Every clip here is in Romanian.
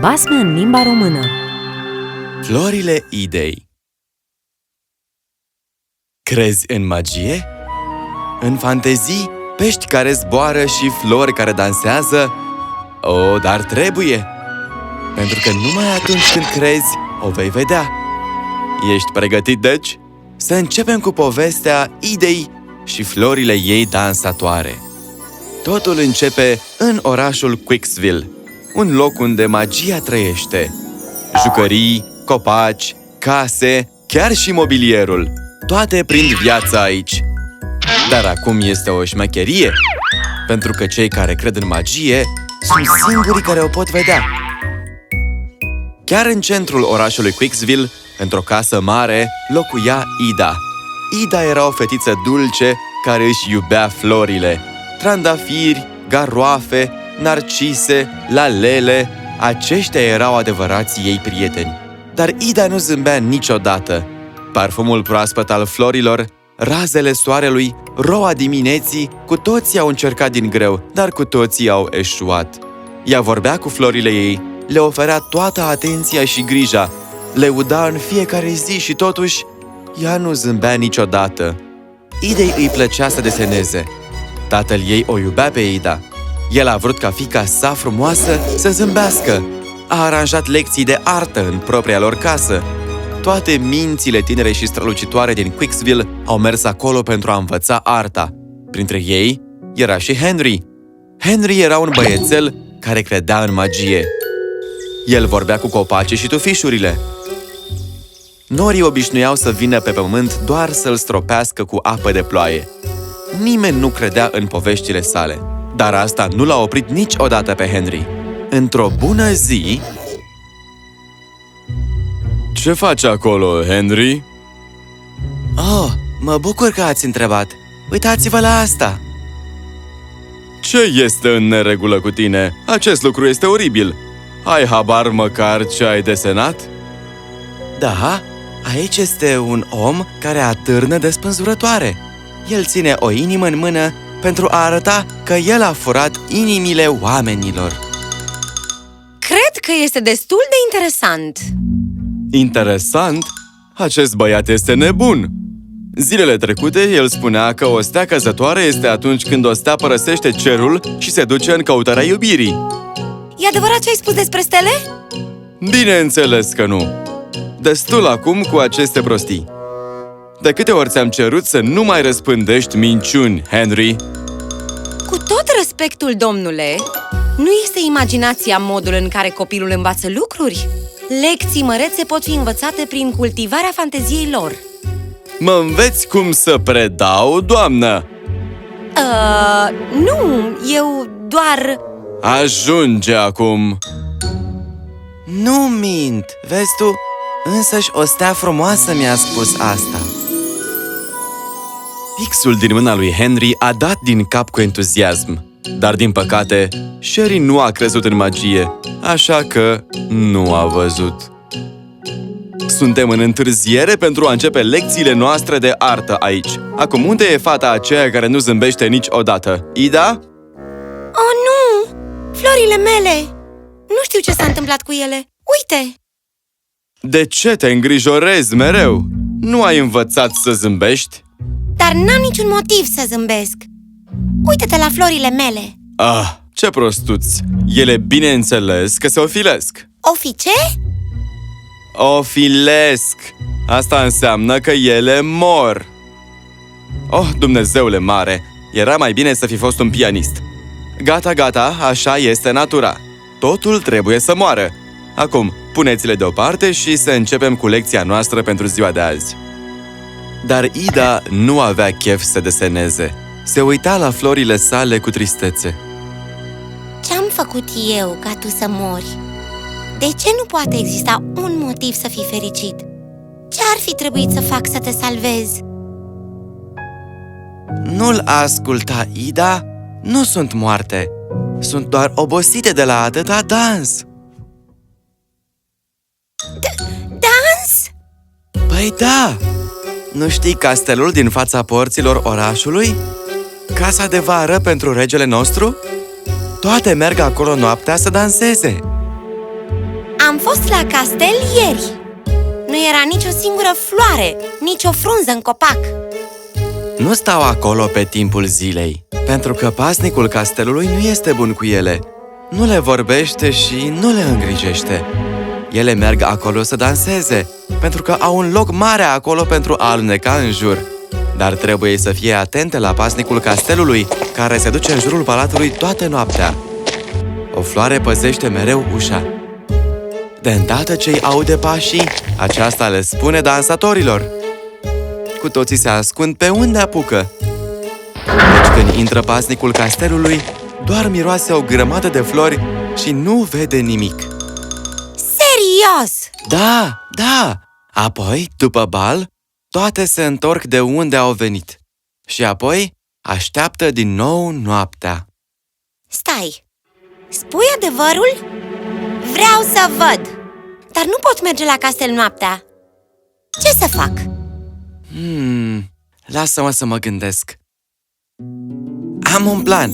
Basme în limba română Florile idei Crezi în magie? În fantezii, pești care zboară și flori care dansează? O, dar trebuie! Pentru că numai atunci când crezi, o vei vedea. Ești pregătit, deci? Să începem cu povestea idei și florile ei dansatoare. Totul începe în orașul Quicksville, un loc unde magia trăiește. Jucării, copaci, case, chiar și mobilierul. Toate prind viața aici. Dar acum este o șmecherie, pentru că cei care cred în magie sunt singurii care o pot vedea. Chiar în centrul orașului Quicksville, într-o casă mare, locuia Ida. Ida era o fetiță dulce care își iubea florile. Trandafiri, garoafe, narcise, lalele, aceștia erau adevărații ei prieteni. Dar Ida nu zâmbea niciodată. Parfumul proaspăt al florilor, razele soarelui, roa dimineții, cu toții au încercat din greu, dar cu toții au eșuat. Ea vorbea cu florile ei, le oferea toată atenția și grija, le uda în fiecare zi și totuși, ea nu zâmbea niciodată. Idei îi plăcea să deseneze. Tatăl ei o iubea pe Ida. El a vrut ca fica sa frumoasă să zâmbească. A aranjat lecții de artă în propria lor casă. Toate mințile tinere și strălucitoare din Quicksville au mers acolo pentru a învăța arta. Printre ei era și Henry. Henry era un băiețel care credea în magie. El vorbea cu copacii și tufișurile. Norii obișnuiau să vină pe pământ doar să-l stropească cu apă de ploaie. Nimeni nu credea în poveștile sale, dar asta nu l-a oprit niciodată pe Henry. Într-o bună zi... Ce faci acolo, Henry? Oh, mă bucur că ați întrebat. Uitați-vă la asta! Ce este în neregulă cu tine? Acest lucru este oribil. Ai habar măcar ce ai desenat? Da, aici este un om care atârnă de spânzurătoare. El ține o inimă în mână pentru a arăta că el a furat inimile oamenilor. Cred că este destul de interesant Interesant? Acest băiat este nebun! Zilele trecute, el spunea că o stea căzătoare este atunci când o stea părăsește cerul și se duce în căutarea iubirii. E adevărat ce ai spus despre stele? Bineînțeles că nu! Destul acum cu aceste prostii. De câte ori ți-am cerut să nu mai răspândești minciuni, Henry? Cu tot respectul, domnule, nu este imaginația modul în care copilul învață lucruri? Lecții mărețe pot fi învățate prin cultivarea fanteziei lor. Mă înveți cum să predau, doamnă? Uh, nu, eu doar... Ajunge acum! Nu mint, vezi tu? Însăși o stea frumoasă mi-a spus asta. Pixul din mâna lui Henry a dat din cap cu entuziasm. Dar, din păcate, Sherry nu a crezut în magie, așa că nu a văzut. Suntem în întârziere pentru a începe lecțiile noastre de artă aici. Acum, unde e fata aceea care nu zâmbește niciodată? Ida? Oh, nu! Florile mele! Nu știu ce s-a întâmplat cu ele. Uite! De ce te îngrijorezi mereu? Nu ai învățat să zâmbești? Dar n-am niciun motiv să zâmbesc. Uită-te la florile mele! Ah, ce prostuți! Ele bineînțeles că se ofilesc! Ofi ce? Ofilesc! Asta înseamnă că ele mor! Oh, Dumnezeule mare! Era mai bine să fi fost un pianist. Gata, gata, așa este natura. Totul trebuie să moară. Acum, puneți-le deoparte și să începem cu lecția noastră pentru ziua de azi. Dar Ida nu avea chef să deseneze. Se uita la florile sale cu tristețe. Ce-am făcut eu ca tu să mori? De ce nu poate exista un motiv să fii fericit? Ce ar fi trebuit să fac să te salvez? Nu-l asculta, Ida! Nu sunt moarte! Sunt doar obosite de la atâta dans! Dans? Păi da! Nu știi castelul din fața porților orașului? Casa de vară pentru regele nostru? Toate merg acolo noaptea să danseze! Am fost la castel ieri Nu era nicio singură floare, nici o frunză în copac Nu stau acolo pe timpul zilei, pentru că pasnicul castelului nu este bun cu ele. Nu le vorbește și nu le îngrijește. Ele merg acolo să danseze, pentru că au un loc mare acolo pentru a aluneca în jur. Dar trebuie să fie atente la pasnicul castelului, care se duce în jurul palatului toată noaptea. O floare păzește mereu ușa. De îndată ce îi aude pașii, aceasta le spune dansatorilor. Cu toții se ascund pe unde apucă. Deci când intră pasnicul castelului, doar miroase o grămadă de flori și nu vede nimic. Serios! Da, da! Apoi, după bal, toate se întorc de unde au venit. Și apoi așteaptă din nou noaptea. Stai! Spui adevărul? Vreau să văd! Dar nu pot merge la castel noaptea Ce să fac? Hmm, lasă-mă să mă gândesc. Am un plan.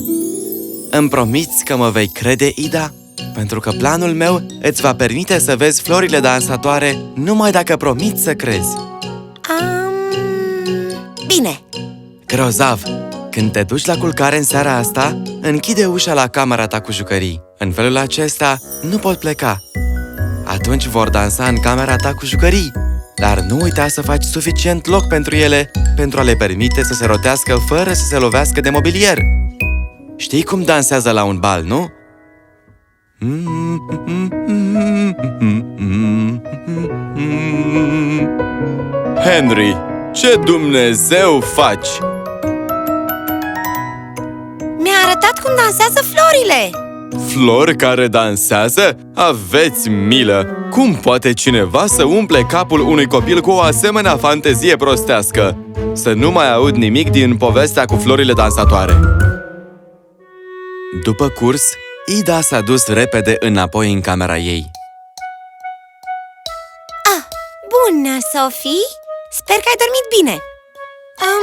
Îmi promiți că mă vei crede, Ida? Pentru că planul meu îți va permite să vezi florile dansatoare numai dacă promiți să crezi. Um... Bine, Grozav! Când te duci la culcare în seara asta, închide ușa la camera ta cu jucării. În felul acesta, nu pot pleca. Atunci vor dansa în camera ta cu jucării. Dar nu uita să faci suficient loc pentru ele pentru a le permite să se rotească fără să se lovească de mobilier. Știi cum dansează la un bal, nu? Henry, ce Dumnezeu faci? mi-a arătat cum dansează florile Flori care dansează? Aveți milă! Cum poate cineva să umple capul unui copil cu o asemenea fantezie prostească? Să nu mai aud nimic din povestea cu florile dansatoare. După curs, Ida s-a dus repede înapoi în camera ei. Ah, bună, Sophie! Sper că ai dormit bine um,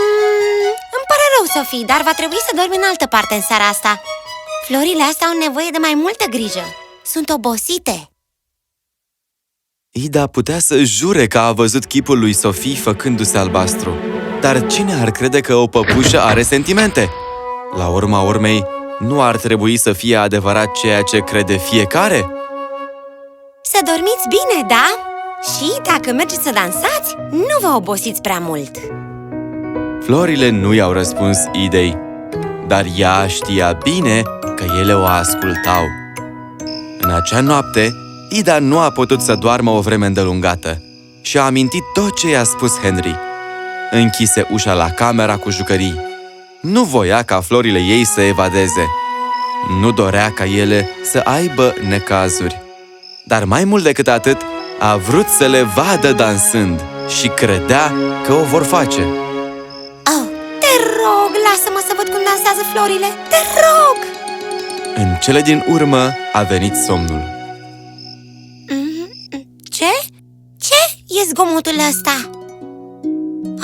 Îmi pare rău, Sophie, dar va trebui să dormi în altă parte în seara asta Florile astea au nevoie de mai multă grijă Sunt obosite Ida putea să jure că a văzut chipul lui Sofie făcându-se albastru. Dar cine ar crede că o păpușă are sentimente? La urma urmei, nu ar trebui să fie adevărat ceea ce crede fiecare? Să dormiți bine, da? Și dacă mergeți să dansați, nu vă obosiți prea mult Florile nu i-au răspuns idei, dar ea știa bine că ele o ascultau. În acea noapte, Ida nu a putut să doarmă o vreme îndelungată și a amintit tot ce i-a spus Henry. Închise ușa la camera cu jucării. Nu voia ca florile ei să evadeze. Nu dorea ca ele să aibă necazuri. Dar mai mult decât atât, a vrut să le vadă dansând și credea că o vor face. Oh, te rog, lasă-mă să văd cum dansează florile Te rog! În cele din urmă a venit somnul. Ce? Ce e zgomotul ăsta?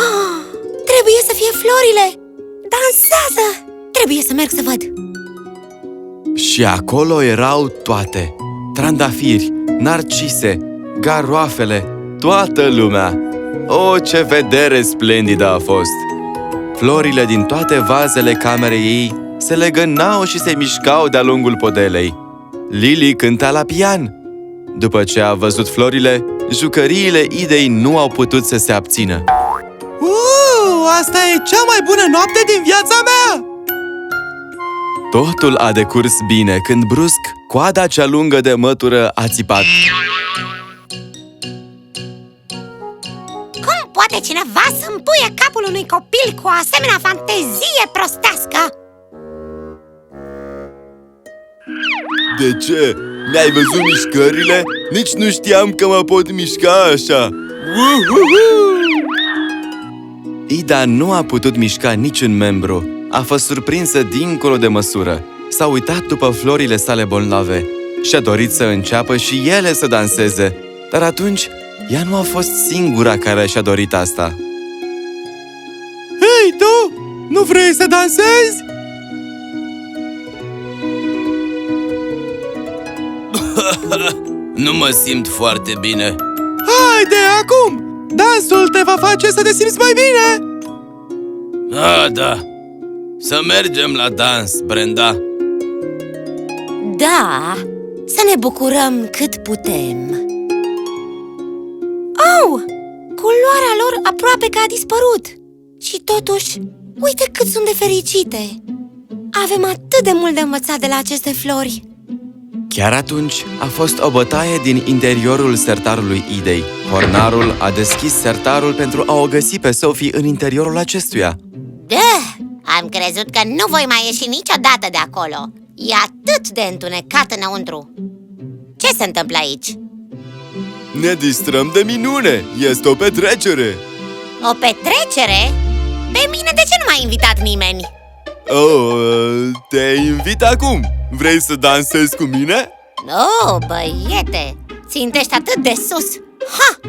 Oh, trebuie să fie florile! Dansează! Trebuie să merg să văd Și acolo erau toate. Trandafiri, narcise, garoafele, toată lumea. O, ce vedere splendidă a fost! Florile din toate vazele camerei ei se legănau și se mișcau de-a lungul podelei. Lily cânta la pian. După ce a văzut florile, jucăriile idei nu au putut să se abțină. Uuu, asta e cea mai bună noapte din viața mea! Totul a decurs bine când brusc coada cea lungă de mătură a țipat. Cum poate cineva să împuie capul unui copil cu o asemenea fantezie prostească? De ce? Mi-ai văzut mișcările? Nici nu știam că mă pot mișca așa! Ida nu a putut mișca niciun membru. A fost surprinsă dincolo de măsură. S-a uitat după florile sale bolnave și a dorit să înceapă și ele să danseze. Dar atunci, ea nu a fost singura care și-a dorit asta. Hei, tu! Nu vrei să dansezi? Nu mă simt foarte bine Haide, acum! Dansul te va face să te simți mai bine! Ah, da. Să mergem la dans, Brenda. Da, să ne bucurăm cât putem. Au! Culoarea lor aproape că a dispărut. Și totuși, uite cât sunt de fericite. Avem atât de mult de învățat de la aceste flori Chiar atunci a fost o bătaie din interiorul sertarului Idei. Hornarul a deschis sertarul pentru a o găsi pe Sophie în interiorul acestuia. Da, am crezut că nu voi mai ieși niciodată de acolo E atât de întunecat înăuntru Ce se întâmplă aici? Ne distrăm de minune! Este o petrecere! O petrecere? Pe mine de ce nu m-a invitat nimeni? Oh, te invit acum! Vrei să dansezi cu mine? Oh, băiete, țintești atât de sus Ha!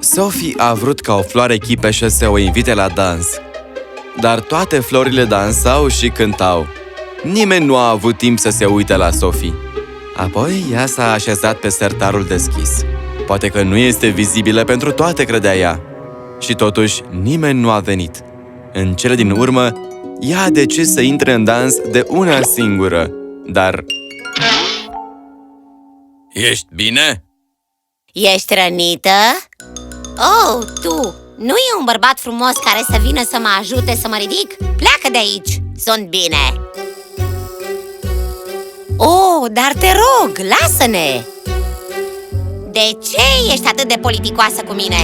Sophie a vrut ca o floare chipeșă să o invite la dans. Dar toate florile dansau și cântau. Nimeni nu a avut timp să se uite la Sophie. Apoi ea s-a așezat pe sertarul deschis. Poate că nu este vizibilă pentru toate, credea ea. Și totuși, nimeni nu a venit. În cele din urmă, ea a decis să intre în dans de una singură. Dar... Ești bine? Ești rănită? Oh, tu! Nu e un bărbat frumos care să vină să mă ajute să mă ridic? Pleacă de aici! Sunt bine! Oh, dar te rog, lasă-ne! De ce ești atât de politicoasă cu mine?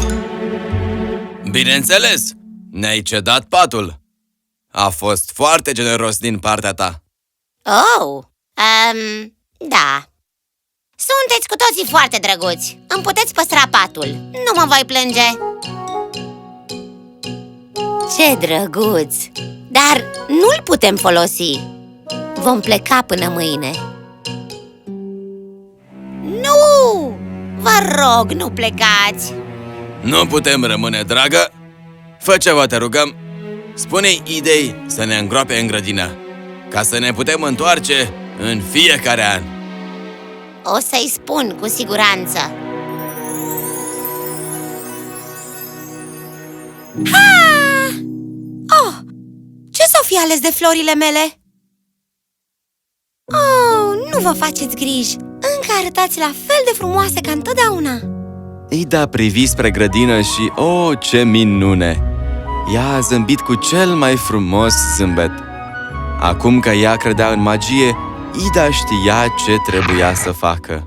Bineînțeles! Ne-ai cedat patul! A fost foarte generos din partea ta! Oh, um, da Sunteți cu toții foarte drăguți Îmi puteți păstra patul Nu mă voi plânge Ce drăguț! Dar nu-l putem folosi Vom pleca până mâine Nu! Vă rog, nu plecați! Nu putem rămâne, dragă! Fă ceva, te rugăm! Spune-i idei să ne îngroape în grădină Ca să ne putem întoarce în fiecare an O să-i spun cu siguranță Ha! Oh! Ce s-o fi ales de florile mele? Oh, nu vă faceți griji Încă arătați la fel de frumoase ca întotdeauna Ida privi spre grădină și, oh, ce minune! Ea a zâmbit cu cel mai frumos zâmbet. Acum că ea credea în magie, Ida știa ce trebuia să facă.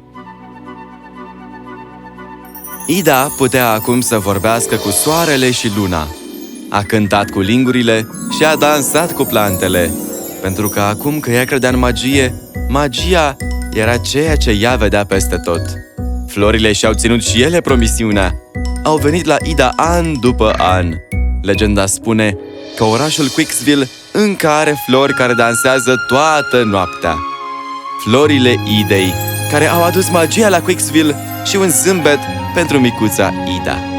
Ida putea acum să vorbească cu soarele și luna. A cântat cu lingurile și a dansat cu plantele, pentru că acum că ea credea în magie, magia era ceea ce ea vedea peste tot. Florile și-au ținut și ele promisiunea. Au venit la Ida an după an. Legenda spune că orașul Quicksville încă are flori care dansează toată noaptea. Florile Idei, care au adus magia la Quicksville și un zâmbet pentru micuța Ida.